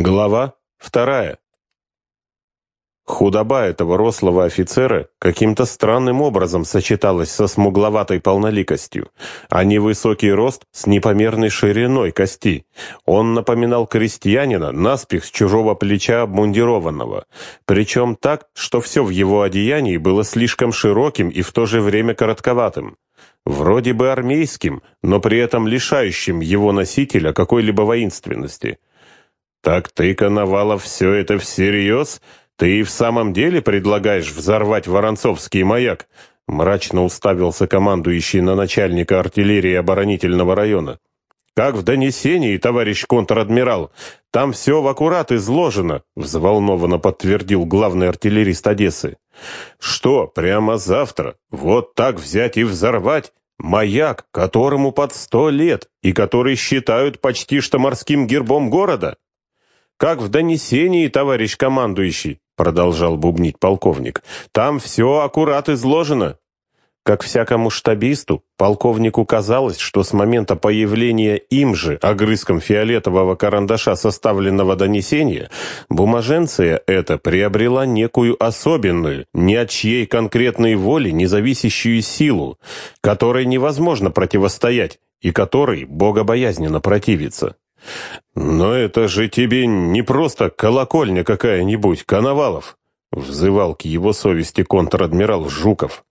Глава вторая. Худоба этого рослого офицера каким-то странным образом сочеталась со смугловатой полноликостью, а невысокий рост с непомерной шириной кости. Он напоминал крестьянина, наспех с чужого плеча обмундированного, причем так, что все в его одеянии было слишком широким и в то же время коротковатым. Вроде бы армейским, но при этом лишающим его носителя какой-либо воинственности – «Так ты, Коновалов, все это всерьез? Ты и в самом деле предлагаешь взорвать Воронцовский маяк?» Мрачно уставился командующий на начальника артиллерии оборонительного района. «Как в донесении, товарищ контр-адмирал, там все в аккурат изложено», взволнованно подтвердил главный артиллерист Одессы. «Что, прямо завтра? Вот так взять и взорвать? Маяк, которому под сто лет и который считают почти что морским гербом города?» «Как в донесении, товарищ командующий», — продолжал бубнить полковник, — «там все аккурат изложено». Как всякому штабисту, полковнику казалось, что с момента появления им же огрызком фиолетового карандаша составленного донесения, бумаженция эта приобрела некую особенную, ни от чьей конкретной воли независящую силу, которой невозможно противостоять и которой богобоязненно противиться. «Но это же тебе не просто колокольня какая-нибудь, Коновалов!» взывал к его совести контр-адмирал Жуков.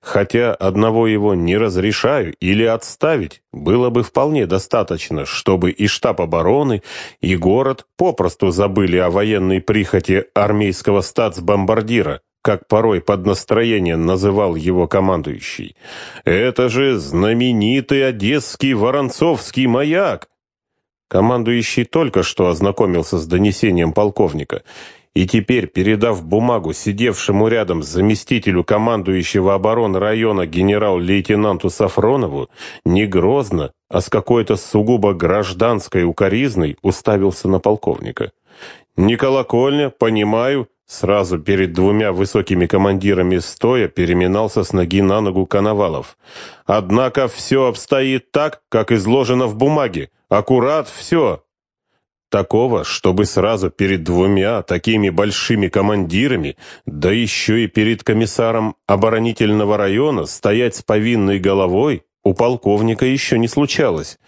Хотя одного его не разрешаю или отставить было бы вполне достаточно, чтобы и штаб обороны, и город попросту забыли о военной прихоти армейского статс-бомбардира, как порой под настроение называл его командующий. Это же знаменитый одесский Воронцовский маяк, Командующий только что ознакомился с донесением полковника и теперь, передав бумагу сидевшему рядом заместителю командующего обороны района генерал-лейтенанту Сафронову, не грозно, а с какой-то сугубо гражданской укоризной уставился на полковника. «Не колокольня, понимаю», Сразу перед двумя высокими командирами стоя переминался с ноги на ногу Коновалов. Однако все обстоит так, как изложено в бумаге. Аккурат все. Такого, чтобы сразу перед двумя такими большими командирами, да еще и перед комиссаром оборонительного района стоять с повинной головой, у полковника еще не случалось,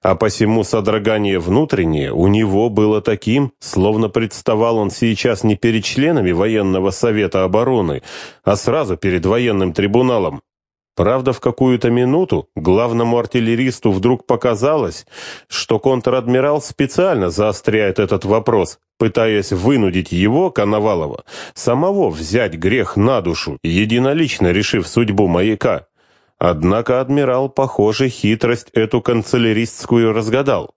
а посему содрогание внутреннее у него было таким, словно представал он сейчас не перед членами военного совета обороны, а сразу перед военным трибуналом. Правда, в какую-то минуту главному артиллеристу вдруг показалось, что контр-адмирал специально заостряет этот вопрос, пытаясь вынудить его, Коновалова, самого взять грех на душу, единолично решив судьбу маяка. Однако адмирал, похоже, хитрость эту канцеляристскую разгадал.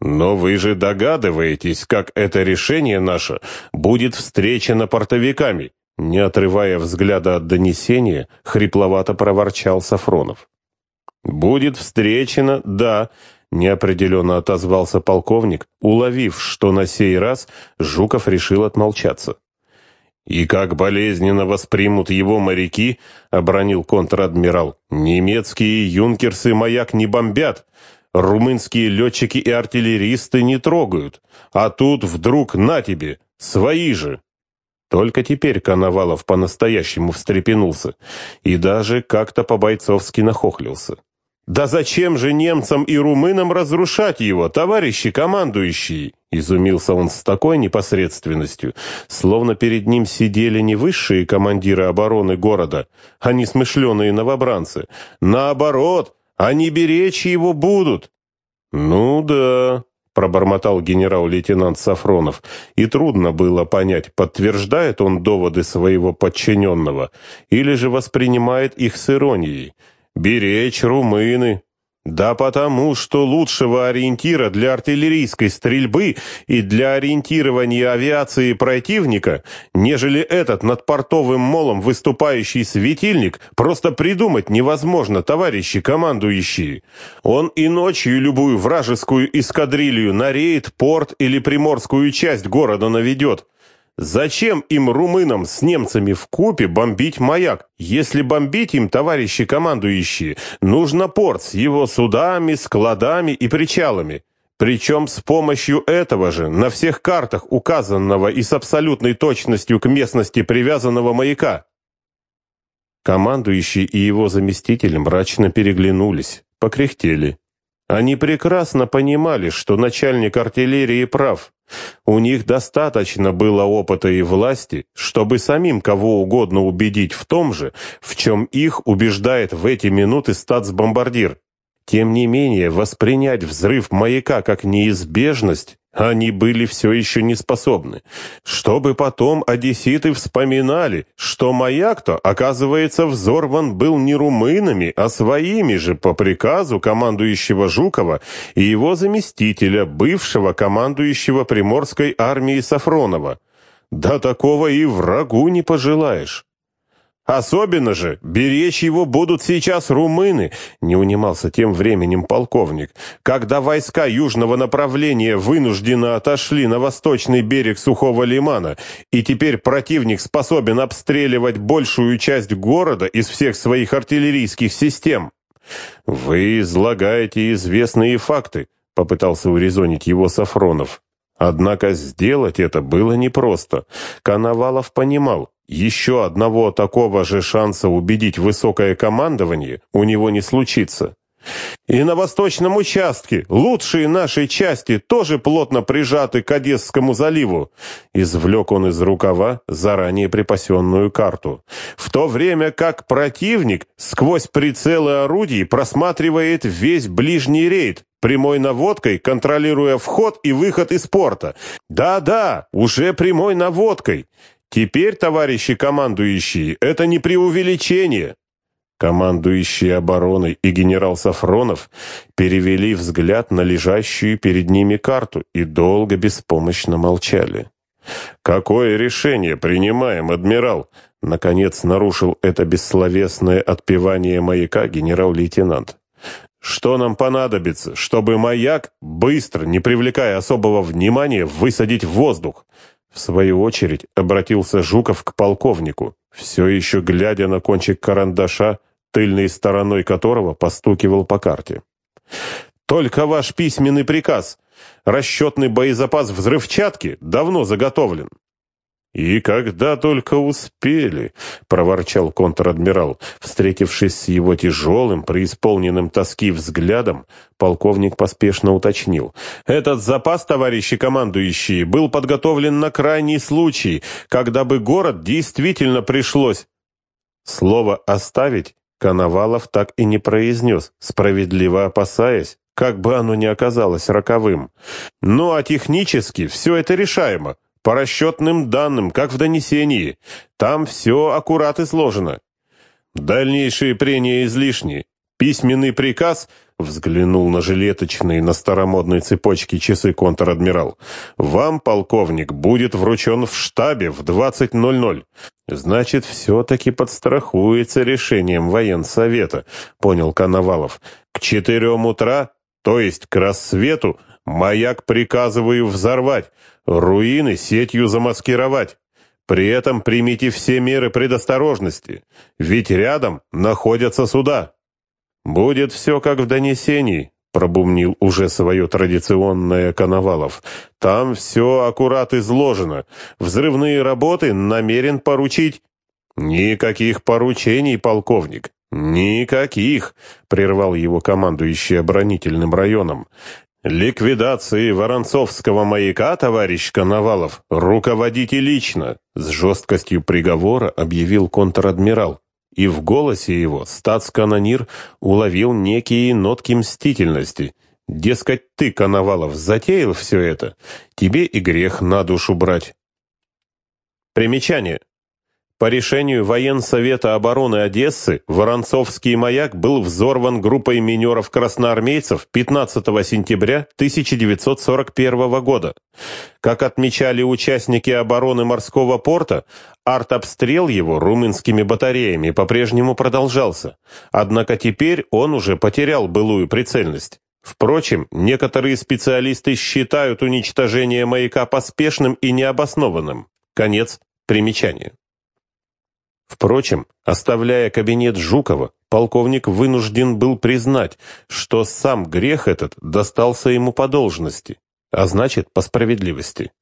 Но вы же догадываетесь, как это решение наше будет встречено портовиками, не отрывая взгляда от донесения, хрипловато проворчал Сафронов. Будет встречено, да, неопределенно отозвался полковник, уловив, что на сей раз Жуков решил отмолчаться. «И как болезненно воспримут его моряки», — обронил контр-адмирал. «Немецкие юнкерсы маяк не бомбят, румынские летчики и артиллеристы не трогают, а тут вдруг на тебе, свои же». Только теперь Коновалов по-настоящему встрепенулся и даже как-то по-бойцовски нахохлился. «Да зачем же немцам и румынам разрушать его, товарищи командующие?» Изумился он с такой непосредственностью, словно перед ним сидели не высшие командиры обороны города, а не смышленые новобранцы. Наоборот, они беречь его будут. «Ну да», — пробормотал генерал-лейтенант Сафронов, и трудно было понять, подтверждает он доводы своего подчиненного или же воспринимает их с иронией. «Беречь румыны, да потому, что лучшего ориентира для артиллерийской стрельбы и для ориентирования авиации противника, нежели этот над портовым молом выступающий светильник, просто придумать невозможно, товарищи командующие. Он и ночью любую вражескую эскадрилью на рейд, порт или приморскую часть города наведет. Зачем им, румынам, с немцами в купе бомбить маяк? Если бомбить им, товарищи командующие, нужно порт с его судами, складами и причалами. Причем с помощью этого же на всех картах указанного и с абсолютной точностью к местности привязанного маяка. Командующий и его заместитель мрачно переглянулись, покряхтели. Они прекрасно понимали, что начальник артиллерии прав. У них достаточно было опыта и власти, чтобы самим кого угодно убедить в том же, в чем их убеждает в эти минуты статсбомбардир. Тем не менее, воспринять взрыв маяка как неизбежность они были все еще не способны. Чтобы потом одесситы вспоминали, что маяк-то, оказывается, взорван был не румынами, а своими же по приказу командующего Жукова и его заместителя, бывшего командующего Приморской армией Сафронова. Да такого и врагу не пожелаешь. Особенно же беречь его будут сейчас румыны, не унимался тем временем полковник, когда войска южного направления вынужденно отошли на восточный берег Сухого лимана, и теперь противник способен обстреливать большую часть города из всех своих артиллерийских систем. Вы излагаете известные факты, попытался урезонить его Сафронов. Однако сделать это было непросто. Коновалов понимал, еще одного такого же шанса убедить высокое командование у него не случится. И на восточном участке лучшие нашей части тоже плотно прижаты к Одесскому заливу. Извлек он из рукава заранее припасенную карту. В то время как противник сквозь прицелы орудий просматривает весь ближний рейд, прямой наводкой, контролируя вход и выход из порта. Да-да, уже прямой наводкой. Теперь, товарищи командующие, это не преувеличение. Командующий обороной и генерал Сафронов перевели взгляд на лежащую перед ними карту и долго беспомощно молчали. «Какое решение принимаем, адмирал?» Наконец нарушил это бессловесное отпевание маяка генерал-лейтенант. «Что нам понадобится, чтобы маяк, быстро, не привлекая особого внимания, высадить в воздух? В свою очередь обратился Жуков к полковнику, все еще глядя на кончик карандаша, тыльной стороной которого постукивал по карте. «Только ваш письменный приказ. Расчетный боезапас взрывчатки давно заготовлен. «И когда только успели», — проворчал контр-адмирал. Встретившись с его тяжелым, преисполненным тоски взглядом, полковник поспешно уточнил. «Этот запас, товарищи командующие, был подготовлен на крайний случай, когда бы город действительно пришлось...» Слово «оставить» Коновалов так и не произнес, справедливо опасаясь, как бы оно ни оказалось роковым. «Ну а технически все это решаемо. По расчетным данным, как в донесении. Там все аккурат изложено. Дальнейшие прения излишни. Письменный приказ взглянул на жилеточные на старомодной цепочке часы контр-адмирал. Вам, полковник, будет вручен в штабе в 20.00. Значит, все-таки подстрахуется решением военсовета, понял Коновалов. К четырем утра, то есть к рассвету, маяк приказываю взорвать. Руины сетью замаскировать. При этом примите все меры предосторожности, ведь рядом находятся суда. Будет все как в донесении, пробумнил уже свое традиционное Коновалов. Там все аккурат изложено. Взрывные работы намерен поручить. Никаких поручений, полковник. «Никаких!» — прервал его командующий оборонительным районом. «Ликвидации Воронцовского маяка, товарищ Коновалов, руководите лично», с жесткостью приговора объявил контр-адмирал. И в голосе его статс-канонир уловил некие нотки мстительности. Дескать, ты, Коновалов, затеял все это, тебе и грех на душу брать. Примечание. По решению Военсовета обороны Одессы Воронцовский маяк был взорван группой минеров-красноармейцев 15 сентября 1941 года. Как отмечали участники обороны морского порта, артобстрел его румынскими батареями по-прежнему продолжался. Однако теперь он уже потерял былую прицельность. Впрочем, некоторые специалисты считают уничтожение маяка поспешным и необоснованным. Конец примечания. Впрочем, оставляя кабинет Жукова, полковник вынужден был признать, что сам грех этот достался ему по должности, а значит, по справедливости.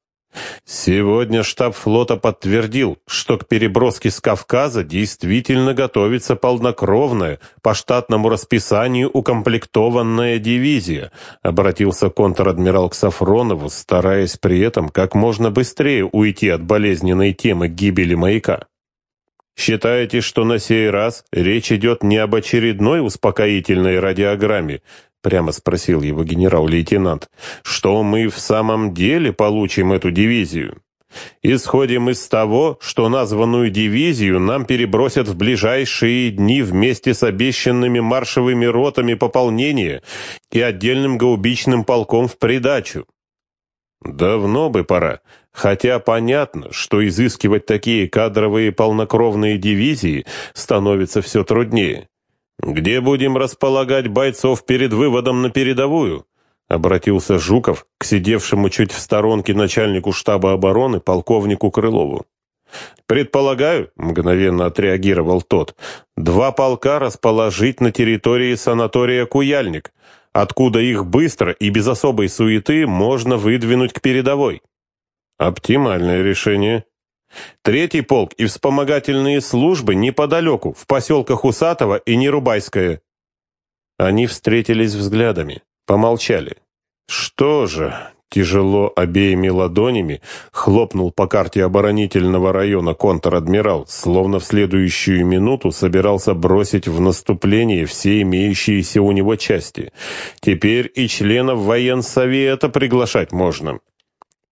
Сегодня штаб флота подтвердил, что к переброске с Кавказа действительно готовится полнокровная, по штатному расписанию укомплектованная дивизия, обратился контр-адмирал к Сафронову, стараясь при этом как можно быстрее уйти от болезненной темы гибели маяка. Считаете, что на сей раз речь идет не об очередной успокоительной радиограмме, прямо спросил его генерал-лейтенант, что мы в самом деле получим эту дивизию? Исходим из того, что названную дивизию нам перебросят в ближайшие дни вместе с обещанными маршевыми ротами пополнения и отдельным гаубичным полком в придачу. Давно бы пора, хотя понятно, что изыскивать такие кадровые полнокровные дивизии становится все труднее. Где будем располагать бойцов перед выводом на передовую? Обратился Жуков к сидевшему чуть в сторонке начальнику штаба обороны полковнику Крылову. «Предполагаю», — мгновенно отреагировал тот, «два полка расположить на территории санатория Куяльник, откуда их быстро и без особой суеты можно выдвинуть к передовой. Оптимальное решение. Третий полк и вспомогательные службы неподалеку, в поселках Усатово и Нерубайское. Они встретились взглядами, помолчали. Что же, Тяжело обеими ладонями хлопнул по карте оборонительного района контр-адмирал, словно в следующую минуту собирался бросить в наступление все имеющиеся у него части. Теперь и членов военсовета приглашать можно.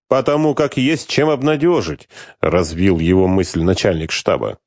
«Потому как есть чем обнадежить», — развил его мысль начальник штаба.